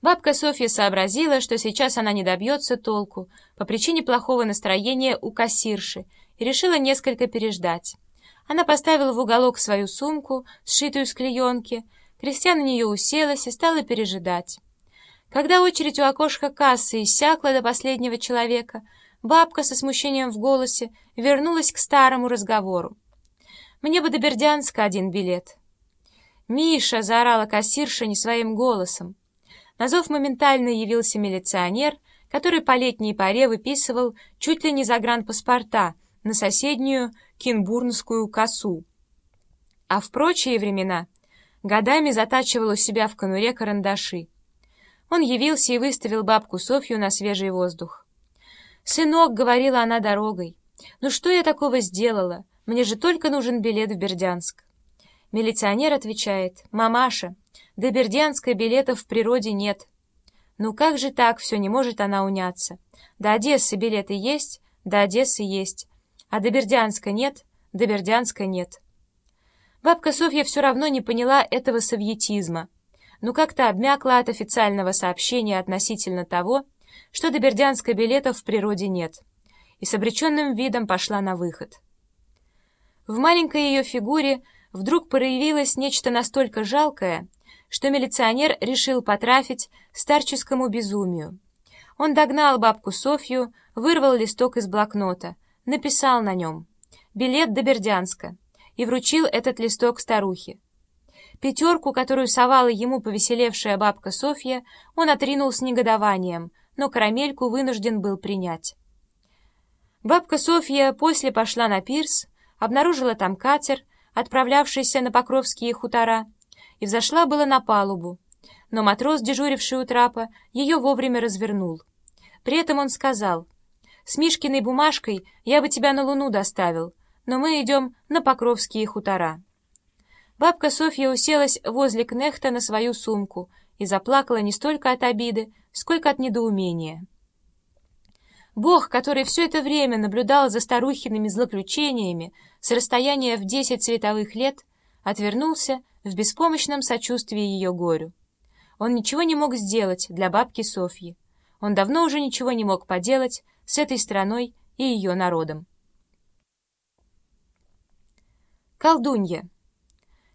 Бабка Софья сообразила, что сейчас она не добьется толку по причине плохого настроения у кассирши и решила несколько переждать. Она поставила в уголок свою сумку, сшитую с клеенки, Кристиан на нее уселась и стала пережидать. Когда очередь у окошка кассы иссякла до последнего человека, бабка со смущением в голосе вернулась к старому разговору. «Мне бы до Бердянска один билет». «Миша!» — заорала кассирша не своим голосом. На зов моментально явился милиционер, который по летней паре выписывал чуть ли не загранпаспорта на соседнюю Кинбурнскую косу. А в прочие времена годами затачивал у себя в конуре карандаши. Он явился и выставил бабку Софью на свежий воздух. «Сынок», — говорила она дорогой, — «ну что я такого сделала? Мне же только нужен билет в Бердянск». Милиционер отвечает, «Мамаша, до Бердянска билетов в природе нет. Ну как же так, все не может она уняться. До Одессы билеты есть, до Одессы есть. А до Бердянска нет, до Бердянска нет. Бабка Софья все равно не поняла этого советизма, но как-то обмякла от официального сообщения относительно того, что до Бердянска билетов в природе нет, и с обреченным видом пошла на выход. В маленькой ее фигуре вдруг проявилось нечто настолько жалкое, что милиционер решил потрафить старческому безумию. Он догнал бабку Софью, вырвал листок из блокнота, написал на нем «Билет до Бердянска» и вручил этот листок старухе. Пятерку, которую совала ему повеселевшая бабка Софья, он отринул с негодованием, но карамельку вынужден был принять. Бабка Софья после пошла на пирс, обнаружила там катер, отправлявшийся на Покровские хутора, и взошла было на палубу, но матрос, дежуривший у трапа, ее вовремя развернул. При этом он сказал, «С Мишкиной бумажкой я бы тебя на Луну доставил, но мы идем на Покровские хутора». Бабка Софья уселась возле Кнехта на свою сумку и заплакала не столько от обиды, сколько от недоумения. Бог, который все это время наблюдал за старухиными злоключениями с расстояния в десять световых лет, отвернулся в беспомощном сочувствии ее горю. Он ничего не мог сделать для бабки Софьи. Он давно уже ничего не мог поделать с этой страной и ее народом. Колдунья.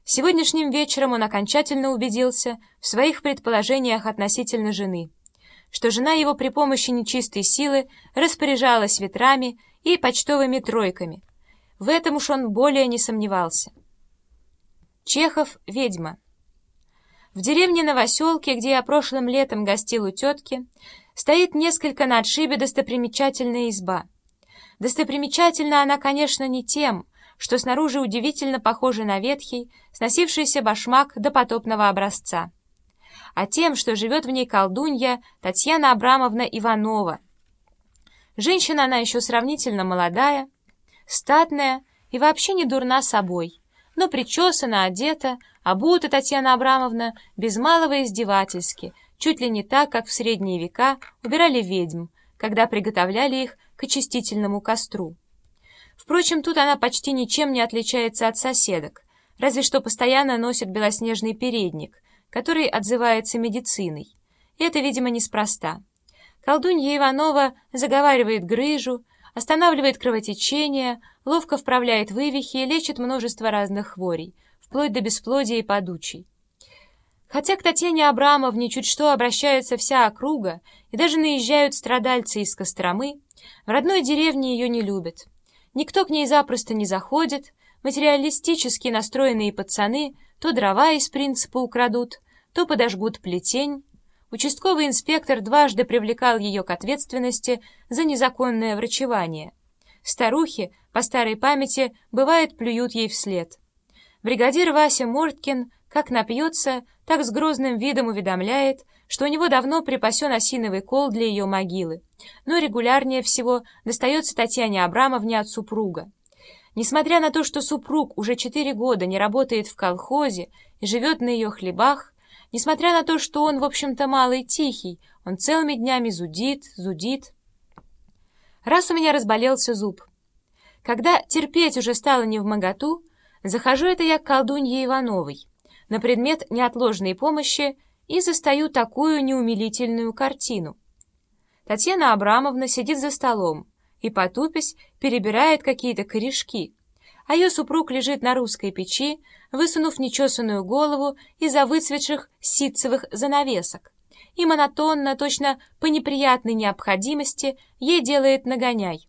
Сегодняшним вечером он окончательно убедился в своих предположениях относительно жены, что жена его при помощи нечистой силы распоряжалась ветрами и почтовыми тройками. В этом уж он более не сомневался. Чехов «Ведьма». В деревне Новоселке, где я прошлым летом гостил у тетки, стоит несколько на отшибе достопримечательная изба. Достопримечательна она, конечно, не тем, что снаружи удивительно похожа на ветхий, сносившийся башмак до потопного образца, а тем, что живет в ней колдунья Татьяна Абрамовна Иванова. Женщина она еще сравнительно молодая, статная и вообще не дурна собой — но причесана, одета, обута Татьяна Абрамовна без малого издевательски, чуть ли не так, как в средние века убирали ведьм, когда приготовляли их к очистительному костру. Впрочем, тут она почти ничем не отличается от соседок, разве что постоянно носит белоснежный передник, который отзывается медициной. И это, видимо, неспроста. Колдунья Иванова заговаривает грыжу, останавливает кровотечение, ловко вправляет вывихи и лечит множество разных хворей, вплоть до бесплодия и подучий. Хотя к Татьяне Абрамовне чуть что обращается вся округа, и даже наезжают страдальцы из Костромы, в родной деревне ее не любят. Никто к ней запросто не заходит, материалистически настроенные пацаны то дрова из принципа украдут, то подожгут плетень, Участковый инспектор дважды привлекал ее к ответственности за незаконное врачевание. Старухи, по старой памяти, бывает, плюют ей вслед. Бригадир Вася Морткин, как напьется, так с грозным видом уведомляет, что у него давно припасен осиновый кол для ее могилы, но регулярнее всего достается Татьяне Абрамовне от супруга. Несмотря на то, что супруг уже четыре года не работает в колхозе и живет на ее хлебах, Несмотря на то, что он, в общем-то, малый тихий, он целыми днями зудит, зудит. Раз у меня разболелся зуб. Когда терпеть уже стало не в моготу, захожу это я к колдунье Ивановой на предмет неотложной помощи и застаю такую неумилительную картину. Татьяна Абрамовна сидит за столом и, потупясь, перебирает какие-то корешки, а ее супруг лежит на русской печи, высунув нечесанную голову из-за выцветших ситцевых занавесок, и монотонно, точно по неприятной необходимости, ей делает нагоняй.